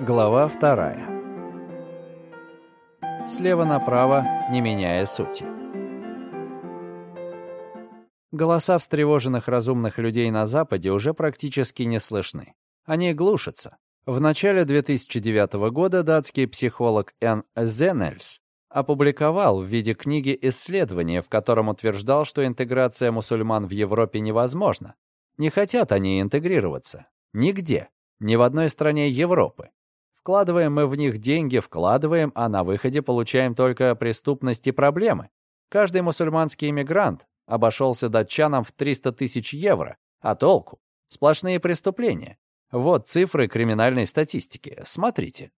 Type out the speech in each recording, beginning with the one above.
Глава вторая. Слева направо, не меняя сути. Голоса встревоженных разумных людей на Западе уже практически не слышны. Они глушатся. В начале 2009 года датский психолог Н. Зенельс опубликовал в виде книги исследование, в котором утверждал, что интеграция мусульман в Европе невозможна. Не хотят они интегрироваться. Нигде. Ни в одной стране Европы. Вкладываем мы в них деньги, вкладываем, а на выходе получаем только преступность и проблемы. Каждый мусульманский иммигрант обошелся датчанам в 300 тысяч евро. А толку? Сплошные преступления. Вот цифры криминальной статистики. Смотрите.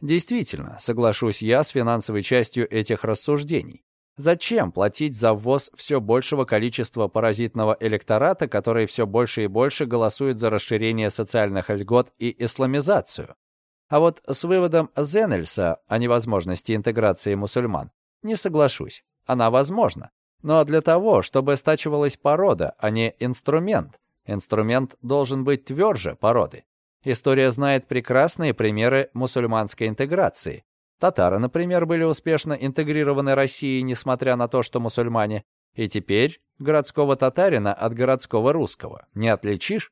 Действительно, соглашусь я с финансовой частью этих рассуждений. Зачем платить за ввоз все большего количества паразитного электората, который все больше и больше голосует за расширение социальных льгот и исламизацию? А вот с выводом Зенельса о невозможности интеграции мусульман не соглашусь. Она возможна. Но для того, чтобы стачивалась порода, а не инструмент, инструмент должен быть тверже породы. История знает прекрасные примеры мусульманской интеграции. Татары, например, были успешно интегрированы Россией, несмотря на то, что мусульмане. И теперь городского татарина от городского русского не отличишь.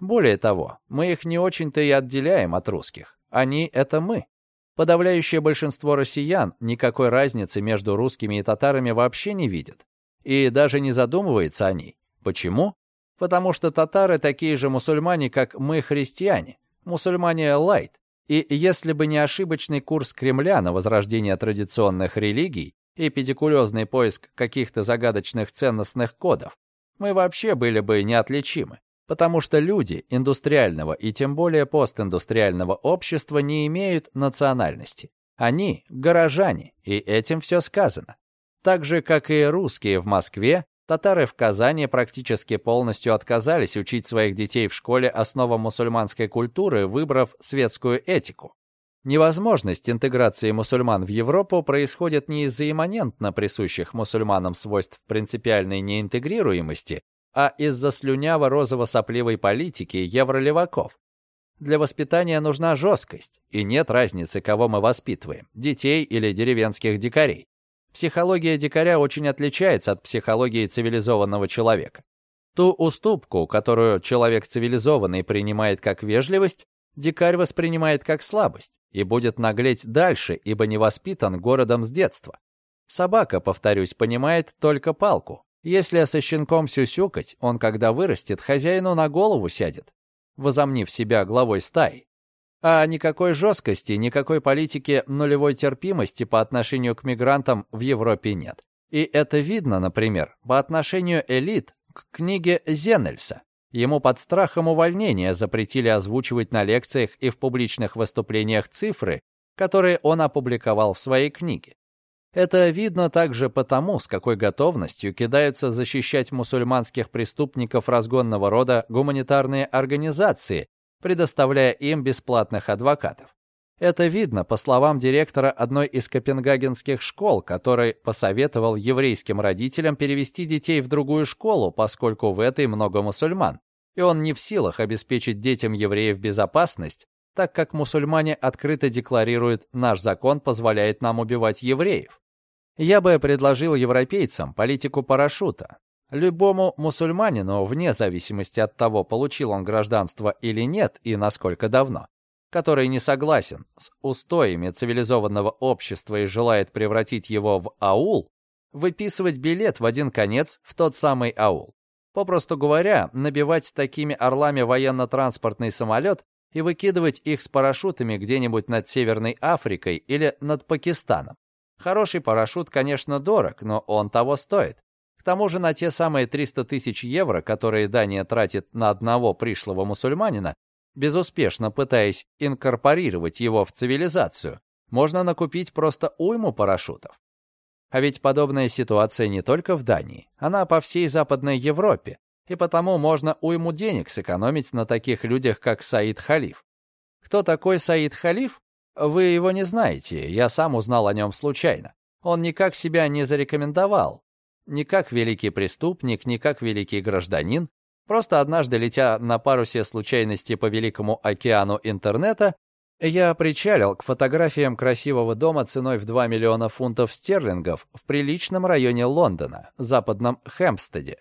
Более того, мы их не очень-то и отделяем от русских. Они — это мы. Подавляющее большинство россиян никакой разницы между русскими и татарами вообще не видят. И даже не задумывается о ней. Почему? Потому что татары такие же мусульмане, как мы, христиане. Мусульмане лайт. И если бы не ошибочный курс Кремля на возрождение традиционных религий и педикулезный поиск каких-то загадочных ценностных кодов, мы вообще были бы неотличимы. Потому что люди индустриального и тем более постиндустриального общества не имеют национальности. Они – горожане, и этим все сказано. Так же, как и русские в Москве, татары в Казани практически полностью отказались учить своих детей в школе основам мусульманской культуры, выбрав светскую этику. Невозможность интеграции мусульман в Европу происходит не из-за имманентно присущих мусульманам свойств принципиальной неинтегрируемости, а из-за слюняво-розово-сопливой политики евролеваков. Для воспитания нужна жесткость, и нет разницы, кого мы воспитываем – детей или деревенских дикарей. Психология дикаря очень отличается от психологии цивилизованного человека. Ту уступку, которую человек цивилизованный принимает как вежливость, дикарь воспринимает как слабость и будет наглеть дальше, ибо не воспитан городом с детства. Собака, повторюсь, понимает только палку, если со щенком сюсюкать, он, когда вырастет, хозяину на голову сядет, возомнив себя главой стаи. А никакой жесткости, никакой политики нулевой терпимости по отношению к мигрантам в Европе нет. И это видно, например, по отношению элит к книге Зенельса. Ему под страхом увольнения запретили озвучивать на лекциях и в публичных выступлениях цифры, которые он опубликовал в своей книге. Это видно также потому, с какой готовностью кидаются защищать мусульманских преступников разгонного рода гуманитарные организации, предоставляя им бесплатных адвокатов. Это видно по словам директора одной из копенгагенских школ, который посоветовал еврейским родителям перевести детей в другую школу, поскольку в этой много мусульман, и он не в силах обеспечить детям евреев безопасность, так как мусульмане открыто декларируют «наш закон позволяет нам убивать евреев». Я бы предложил европейцам политику парашюта. Любому мусульманину, вне зависимости от того, получил он гражданство или нет и насколько давно, который не согласен с устоями цивилизованного общества и желает превратить его в аул, выписывать билет в один конец в тот самый аул. Попросту говоря, набивать такими орлами военно-транспортный самолет и выкидывать их с парашютами где-нибудь над Северной Африкой или над Пакистаном. Хороший парашют, конечно, дорог, но он того стоит. К тому же на те самые 300 тысяч евро, которые Дания тратит на одного пришлого мусульманина, безуспешно пытаясь инкорпорировать его в цивилизацию, можно накупить просто уйму парашютов. А ведь подобная ситуация не только в Дании, она по всей Западной Европе и потому можно уйму денег сэкономить на таких людях, как Саид Халиф. Кто такой Саид Халиф? Вы его не знаете, я сам узнал о нем случайно. Он никак себя не зарекомендовал, ни как великий преступник, ни как великий гражданин. Просто однажды, летя на парусе случайности по Великому океану интернета, Я причалил к фотографиям красивого дома ценой в 2 миллиона фунтов стерлингов в приличном районе Лондона, западном Хэмпстеде.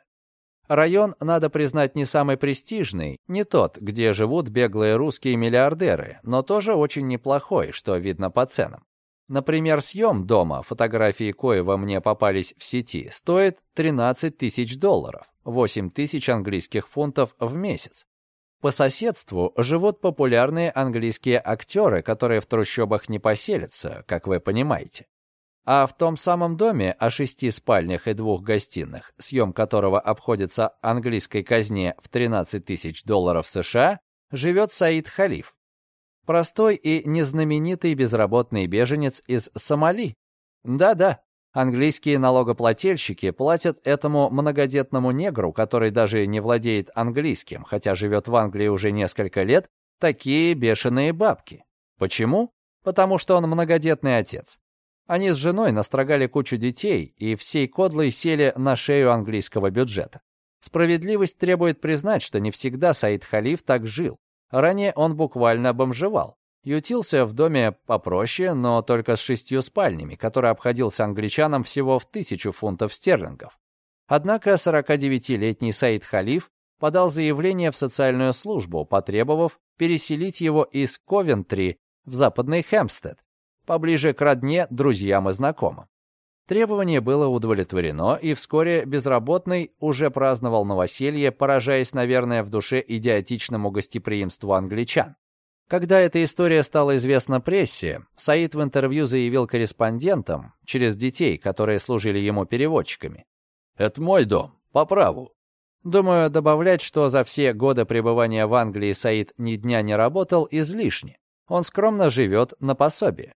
Район, надо признать, не самый престижный, не тот, где живут беглые русские миллиардеры, но тоже очень неплохой, что видно по ценам. Например, съем дома, фотографии коего мне попались в сети, стоит 13 тысяч долларов, 8 тысяч английских фунтов в месяц. По соседству живут популярные английские актеры, которые в трущобах не поселятся, как вы понимаете. А в том самом доме о шести спальнях и двух гостиных, съем которого обходится английской казне в 13 тысяч долларов США, живет Саид Халиф. Простой и незнаменитый безработный беженец из Сомали. Да-да, Английские налогоплательщики платят этому многодетному негру, который даже не владеет английским, хотя живет в Англии уже несколько лет, такие бешеные бабки. Почему? Потому что он многодетный отец. Они с женой настрогали кучу детей и всей кодлой сели на шею английского бюджета. Справедливость требует признать, что не всегда Саид Халиф так жил. Ранее он буквально бомжевал. Ютился в доме попроще, но только с шестью спальнями, который обходился англичанам всего в тысячу фунтов стерлингов. Однако 49-летний Саид Халиф подал заявление в социальную службу, потребовав переселить его из Ковентри в западный Хэмпстед, поближе к родне, друзьям и знакомым. Требование было удовлетворено, и вскоре безработный уже праздновал новоселье, поражаясь, наверное, в душе идиотичному гостеприимству англичан. Когда эта история стала известна прессе, Саид в интервью заявил корреспондентам, через детей, которые служили ему переводчиками. «Это мой дом, по праву». Думаю, добавлять, что за все годы пребывания в Англии Саид ни дня не работал, излишне. Он скромно живет на пособие.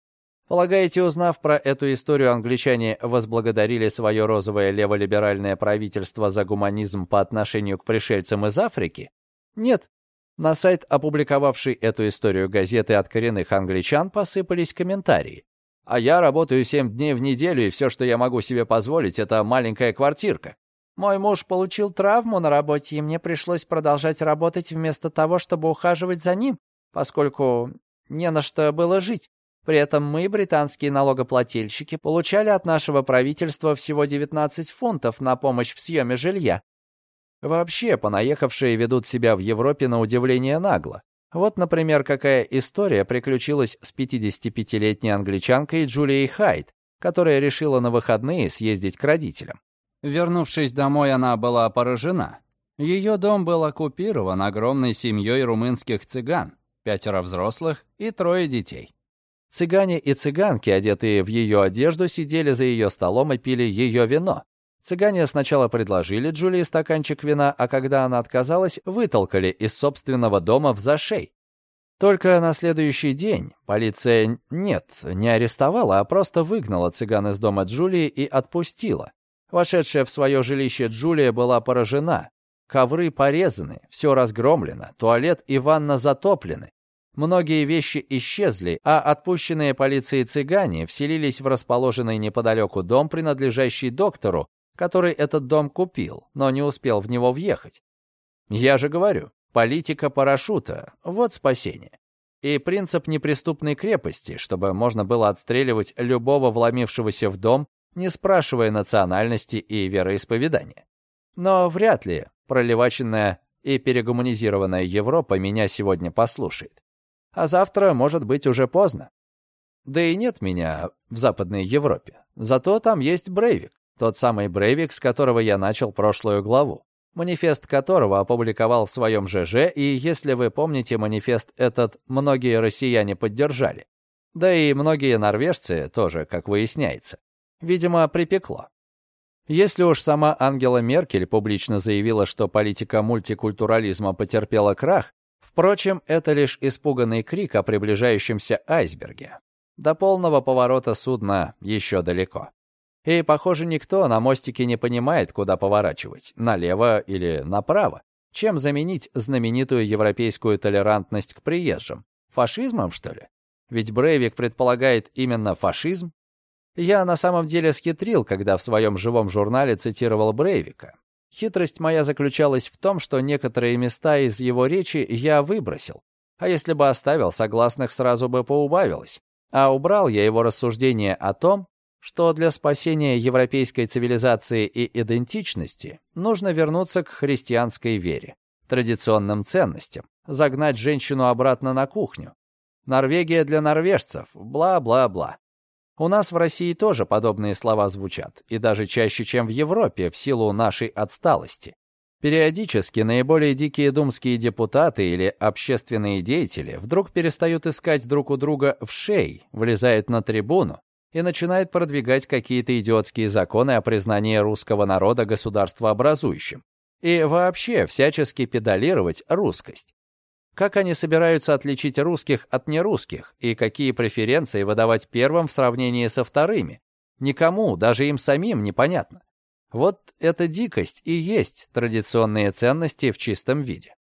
Полагаете, узнав про эту историю, англичане возблагодарили свое розовое леволиберальное правительство за гуманизм по отношению к пришельцам из Африки? Нет, на сайт, опубликовавший эту историю газеты от коренных англичан, посыпались комментарии. «А я работаю семь дней в неделю, и все, что я могу себе позволить, это маленькая квартирка. Мой муж получил травму на работе, и мне пришлось продолжать работать вместо того, чтобы ухаживать за ним, поскольку не на что было жить. При этом мы, британские налогоплательщики, получали от нашего правительства всего 19 фунтов на помощь в съеме жилья. Вообще, понаехавшие ведут себя в Европе на удивление нагло. Вот, например, какая история приключилась с 55-летней англичанкой Джулией Хайт, которая решила на выходные съездить к родителям. Вернувшись домой, она была поражена. Ее дом был оккупирован огромной семьей румынских цыган, пятеро взрослых и трое детей. Цыгане и цыганки, одетые в ее одежду, сидели за ее столом и пили ее вино, Цыгане сначала предложили Джулии стаканчик вина, а когда она отказалась, вытолкали из собственного дома в зашей. Только на следующий день полиция, нет, не арестовала, а просто выгнала цыган из дома Джулии и отпустила. Вошедшая в свое жилище Джулия была поражена. Ковры порезаны, все разгромлено, туалет и ванна затоплены. Многие вещи исчезли, а отпущенные полицией цыгане вселились в расположенный неподалеку дом, принадлежащий доктору, который этот дом купил, но не успел в него въехать. Я же говорю, политика парашюта — вот спасение. И принцип неприступной крепости, чтобы можно было отстреливать любого вломившегося в дом, не спрашивая национальности и вероисповедания. Но вряд ли проливаченная и перегуманизированная Европа меня сегодня послушает. А завтра, может быть, уже поздно. Да и нет меня в Западной Европе. Зато там есть Брейвик. Тот самый Брейвик, с которого я начал прошлую главу. Манифест которого опубликовал в своем ЖЖ, и, если вы помните, манифест этот многие россияне поддержали. Да и многие норвежцы тоже, как выясняется. Видимо, припекло. Если уж сама Ангела Меркель публично заявила, что политика мультикультурализма потерпела крах, впрочем, это лишь испуганный крик о приближающемся айсберге. До полного поворота судна еще далеко. И, похоже, никто на мостике не понимает, куда поворачивать, налево или направо. Чем заменить знаменитую европейскую толерантность к приезжим? Фашизмом, что ли? Ведь Брейвик предполагает именно фашизм. Я на самом деле схитрил, когда в своем живом журнале цитировал Брейвика. Хитрость моя заключалась в том, что некоторые места из его речи я выбросил. А если бы оставил, согласных сразу бы поубавилось. А убрал я его рассуждение о том, что для спасения европейской цивилизации и идентичности нужно вернуться к христианской вере, традиционным ценностям, загнать женщину обратно на кухню. Норвегия для норвежцев, бла-бла-бла. У нас в России тоже подобные слова звучат, и даже чаще, чем в Европе, в силу нашей отсталости. Периодически наиболее дикие думские депутаты или общественные деятели вдруг перестают искать друг у друга в шей, влезают на трибуну и начинают продвигать какие-то идиотские законы о признании русского народа государствообразующим. И вообще всячески педалировать русскость. Как они собираются отличить русских от нерусских и какие преференции выдавать первым в сравнении со вторыми? Никому, даже им самим, непонятно. Вот эта дикость и есть традиционные ценности в чистом виде.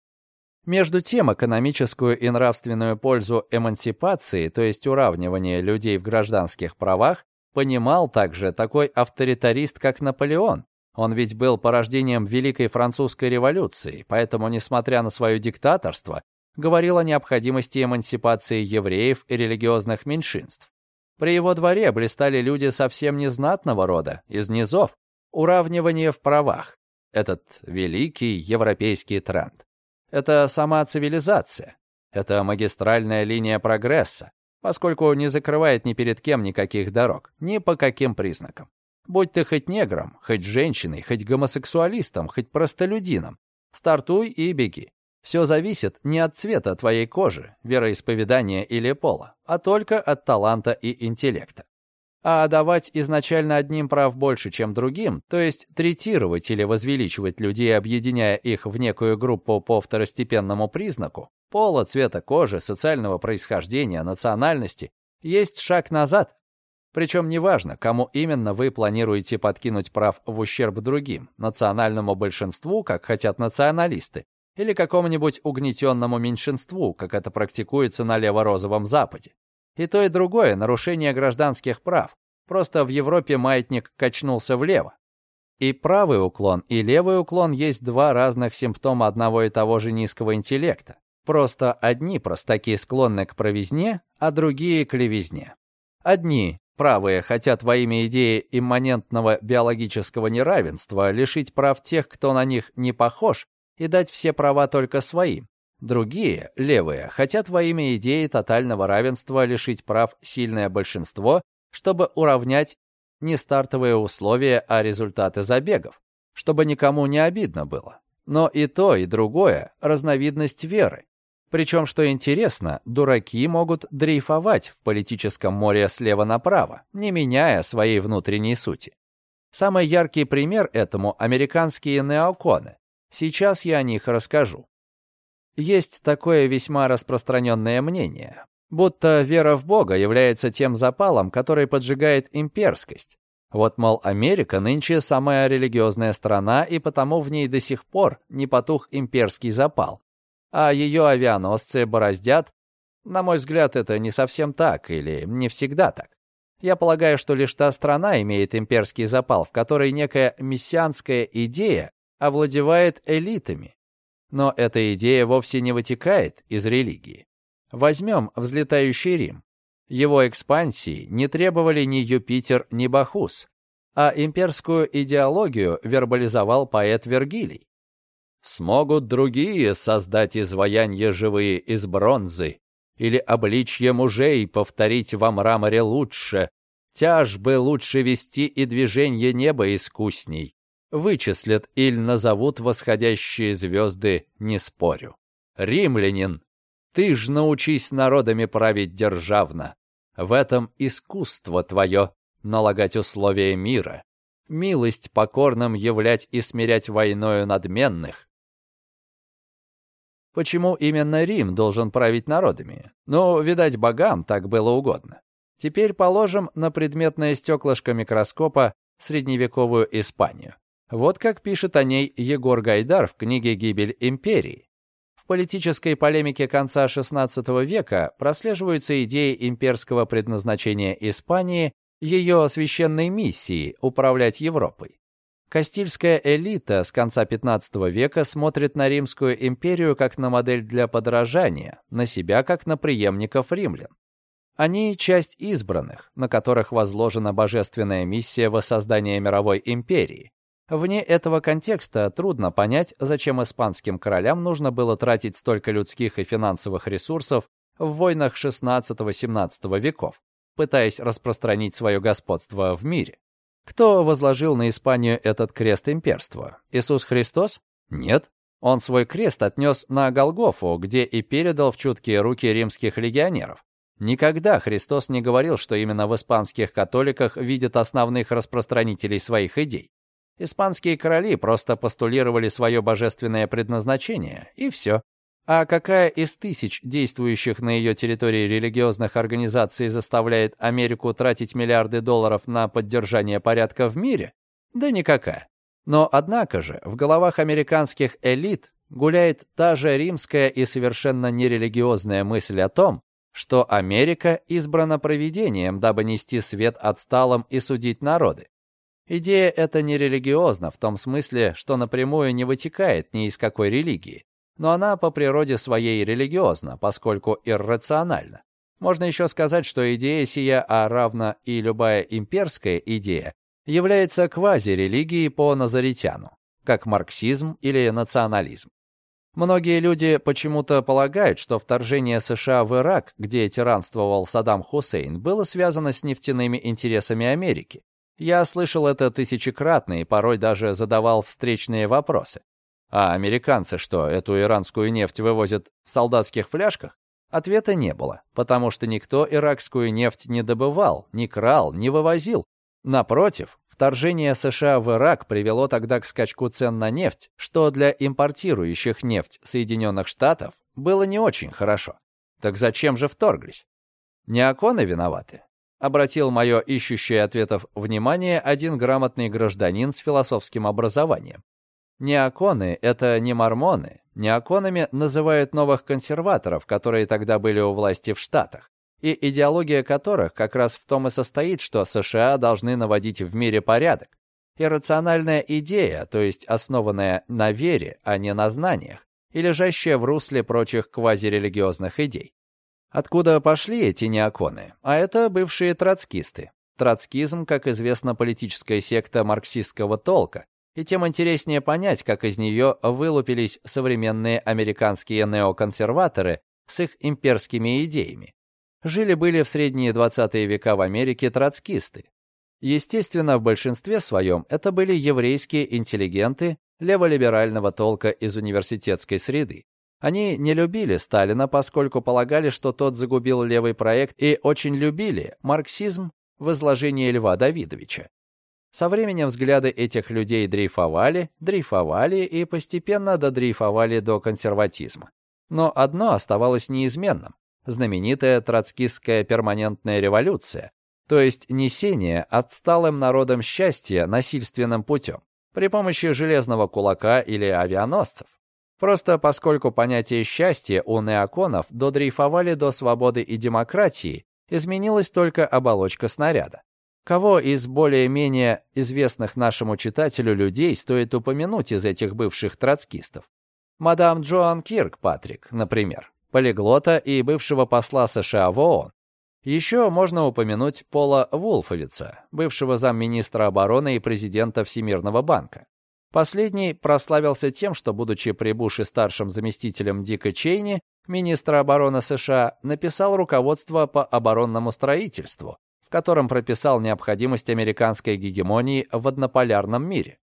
Между тем, экономическую и нравственную пользу эмансипации, то есть уравнивания людей в гражданских правах, понимал также такой авторитарист, как Наполеон. Он ведь был порождением Великой Французской революции, поэтому, несмотря на свое диктаторство, говорил о необходимости эмансипации евреев и религиозных меньшинств. При его дворе блистали люди совсем незнатного рода, из низов, уравнивание в правах. Этот великий европейский тренд. Это сама цивилизация. Это магистральная линия прогресса, поскольку не закрывает ни перед кем никаких дорог, ни по каким признакам. Будь ты хоть негром, хоть женщиной, хоть гомосексуалистом, хоть простолюдином, стартуй и беги. Все зависит не от цвета твоей кожи, вероисповедания или пола, а только от таланта и интеллекта. А давать изначально одним прав больше, чем другим, то есть третировать или возвеличивать людей, объединяя их в некую группу по второстепенному признаку, пола, цвета кожи, социального происхождения, национальности, есть шаг назад. Причем неважно, кому именно вы планируете подкинуть прав в ущерб другим, национальному большинству, как хотят националисты, или какому-нибудь угнетенному меньшинству, как это практикуется на лево-розовом Западе. И то, и другое — нарушение гражданских прав. Просто в Европе маятник качнулся влево. И правый уклон, и левый уклон есть два разных симптома одного и того же низкого интеллекта. Просто одни простаки склонны к провизне, а другие — к левизне. Одни, правые, хотят во имя идеи имманентного биологического неравенства лишить прав тех, кто на них не похож, и дать все права только своим. Другие, левые, хотят во имя идеи тотального равенства лишить прав сильное большинство, чтобы уравнять не стартовые условия, а результаты забегов, чтобы никому не обидно было. Но и то, и другое – разновидность веры. Причем, что интересно, дураки могут дрейфовать в политическом море слева направо, не меняя своей внутренней сути. Самый яркий пример этому – американские неоконы, Сейчас я о них расскажу. Есть такое весьма распространенное мнение, будто вера в Бога является тем запалом, который поджигает имперскость. Вот, мол, Америка нынче самая религиозная страна, и потому в ней до сих пор не потух имперский запал. А ее авианосцы бороздят. На мой взгляд, это не совсем так, или не всегда так. Я полагаю, что лишь та страна имеет имперский запал, в которой некая мессианская идея овладевает элитами. Но эта идея вовсе не вытекает из религии. Возьмем взлетающий Рим. Его экспансии не требовали ни Юпитер, ни Бахус, а имперскую идеологию вербализовал поэт Вергилий. «Смогут другие создать изваянья живые из бронзы, или обличье мужей повторить во мраморе лучше, тяжбы лучше вести и движение неба искусней, вычислят или назовут восходящие звезды, не спорю. Римлянин, ты ж научись народами править державно. В этом искусство твое — налагать условия мира, милость покорным являть и смирять войною надменных. Почему именно Рим должен править народами? Ну, видать, богам так было угодно. Теперь положим на предметное стеклышко микроскопа средневековую Испанию. Вот как пишет о ней Егор Гайдар в книге «Гибель империи». В политической полемике конца XVI века прослеживаются идеи имперского предназначения Испании, ее священной миссии управлять Европой. Кастильская элита с конца XV века смотрит на Римскую империю как на модель для подражания, на себя как на преемников римлян. Они — часть избранных, на которых возложена божественная миссия воссоздания мировой империи. Вне этого контекста трудно понять, зачем испанским королям нужно было тратить столько людских и финансовых ресурсов в войнах XVI-XVII веков, пытаясь распространить свое господство в мире. Кто возложил на Испанию этот крест имперства? Иисус Христос? Нет. Он свой крест отнес на Голгофу, где и передал в чуткие руки римских легионеров. Никогда Христос не говорил, что именно в испанских католиках видят основных распространителей своих идей. Испанские короли просто постулировали свое божественное предназначение, и все. А какая из тысяч действующих на ее территории религиозных организаций заставляет Америку тратить миллиарды долларов на поддержание порядка в мире? Да никакая. Но однако же в головах американских элит гуляет та же римская и совершенно нерелигиозная мысль о том, что Америка избрана провидением, дабы нести свет отсталым и судить народы. Идея эта нерелигиозна в том смысле, что напрямую не вытекает ни из какой религии но она по природе своей религиозна, поскольку иррациональна. Можно еще сказать, что идея сия, а равно и любая имперская идея, является квазирелигией по назаритяну, как марксизм или национализм. Многие люди почему-то полагают, что вторжение США в Ирак, где тиранствовал Саддам Хусейн, было связано с нефтяными интересами Америки. Я слышал это тысячекратно и порой даже задавал встречные вопросы. А американцы что, эту иранскую нефть вывозят в солдатских фляжках? Ответа не было, потому что никто иракскую нефть не добывал, не крал, не вывозил. Напротив, вторжение США в Ирак привело тогда к скачку цен на нефть, что для импортирующих нефть Соединенных Штатов было не очень хорошо. Так зачем же вторглись? Не оконы виноваты? Обратил мое ищущее ответов внимание один грамотный гражданин с философским образованием. Неоконы — это не мормоны. Неоконами называют новых консерваторов, которые тогда были у власти в Штатах, и идеология которых как раз в том и состоит, что США должны наводить в мире порядок. Иррациональная идея, то есть основанная на вере, а не на знаниях, и лежащая в русле прочих квазирелигиозных идей. Откуда пошли эти неоконы? А это бывшие троцкисты. Троцкизм, как известно, политическая секта марксистского толка, и тем интереснее понять, как из нее вылупились современные американские неоконсерваторы с их имперскими идеями. Жили-были в средние 20-е века в Америке троцкисты. Естественно, в большинстве своем это были еврейские интеллигенты леволиберального толка из университетской среды. Они не любили Сталина, поскольку полагали, что тот загубил левый проект, и очень любили марксизм в изложении Льва Давидовича. Со временем взгляды этих людей дрейфовали, дрейфовали и постепенно додрейфовали до консерватизма. Но одно оставалось неизменным – знаменитая троцкистская перманентная революция, то есть несение отсталым народам счастья насильственным путем, при помощи железного кулака или авианосцев. Просто поскольку понятие счастья у неоконов додрейфовали до свободы и демократии, изменилась только оболочка снаряда. Кого из более-менее известных нашему читателю людей стоит упомянуть из этих бывших троцкистов? Мадам Джоан Киркпатрик, например, полиглота и бывшего посла США в ООН. Еще можно упомянуть Пола Вулфовица, бывшего замминистра обороны и президента Всемирного банка. Последний прославился тем, что, будучи при Буше старшим заместителем Дика Чейни, министра обороны США, написал руководство по оборонному строительству, в котором прописал необходимость американской гегемонии в однополярном мире.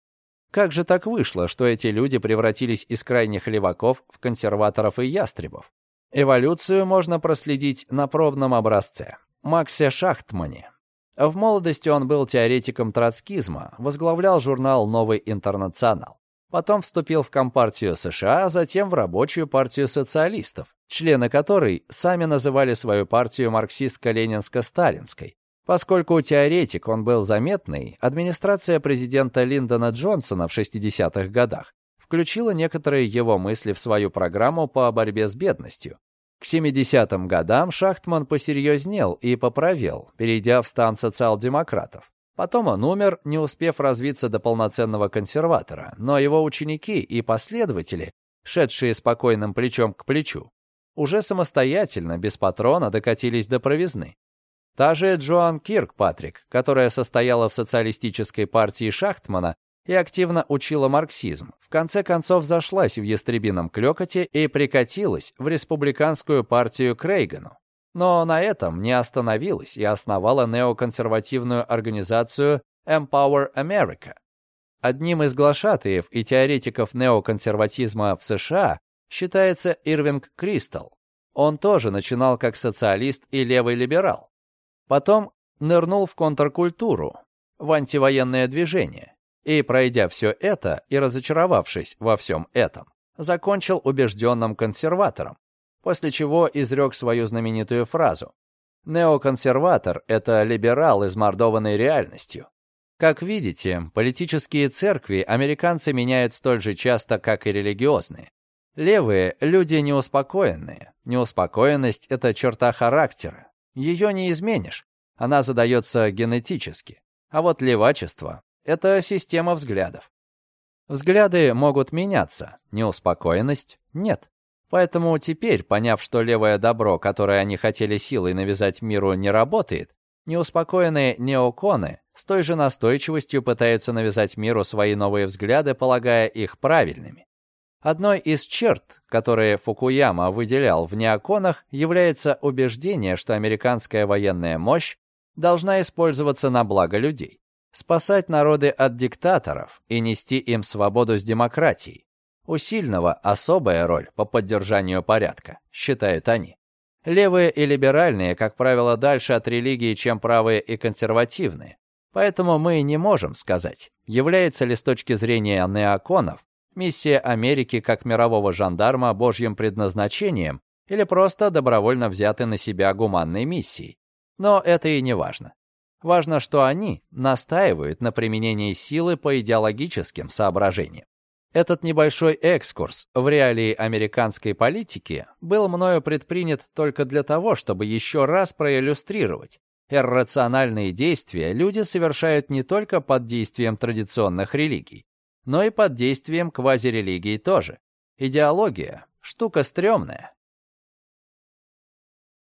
Как же так вышло, что эти люди превратились из крайних леваков в консерваторов и ястребов? Эволюцию можно проследить на пробном образце – Максе Шахтмане. В молодости он был теоретиком троцкизма, возглавлял журнал «Новый интернационал». Потом вступил в Компартию США, затем в Рабочую партию социалистов, члены которой сами называли свою партию марксистско-ленинско-сталинской, Поскольку теоретик он был заметный, администрация президента Линдона Джонсона в 60-х годах включила некоторые его мысли в свою программу по борьбе с бедностью. К 70-м годам Шахтман посерьезнел и поправил, перейдя в стан социал-демократов. Потом он умер, не успев развиться до полноценного консерватора, но его ученики и последователи, шедшие спокойным плечом к плечу, уже самостоятельно, без патрона, докатились до провизны. Та же Джоан Киркпатрик, которая состояла в социалистической партии Шахтмана и активно учила марксизм, в конце концов зашлась в ястребином клёкоте и прикатилась в республиканскую партию Крейгану. Но на этом не остановилась и основала неоконсервативную организацию Empower America. Одним из глашатаев и теоретиков неоконсерватизма в США считается Ирвинг Кристал. Он тоже начинал как социалист и левый либерал. Потом нырнул в контркультуру, в антивоенное движение. И, пройдя все это и разочаровавшись во всем этом, закончил убежденным консерватором, после чего изрек свою знаменитую фразу «Неоконсерватор — это либерал, измордованный реальностью». Как видите, политические церкви американцы меняют столь же часто, как и религиозные. Левые — люди неуспокоенные. Неуспокоенность — это черта характера. Ее не изменишь. Она задается генетически. А вот левачество — это система взглядов. Взгляды могут меняться, неуспокоенность — нет. Поэтому теперь, поняв, что левое добро, которое они хотели силой навязать миру, не работает, неуспокоенные неоконы с той же настойчивостью пытаются навязать миру свои новые взгляды, полагая их правильными. Одной из черт, которые Фукуяма выделял в неоконах, является убеждение, что американская военная мощь должна использоваться на благо людей, спасать народы от диктаторов и нести им свободу с демократией. У сильного особая роль по поддержанию порядка, считают они. Левые и либеральные, как правило, дальше от религии, чем правые и консервативные. Поэтому мы не можем сказать, является ли с точки зрения неоконов миссия Америки как мирового жандарма божьим предназначением или просто добровольно взяты на себя гуманной миссией. Но это и не важно. Важно, что они настаивают на применении силы по идеологическим соображениям. Этот небольшой экскурс в реалии американской политики был мною предпринят только для того, чтобы еще раз проиллюстрировать. Иррациональные действия люди совершают не только под действием традиционных религий, но и под действием квазирелигии тоже. Идеология — штука стрёмная,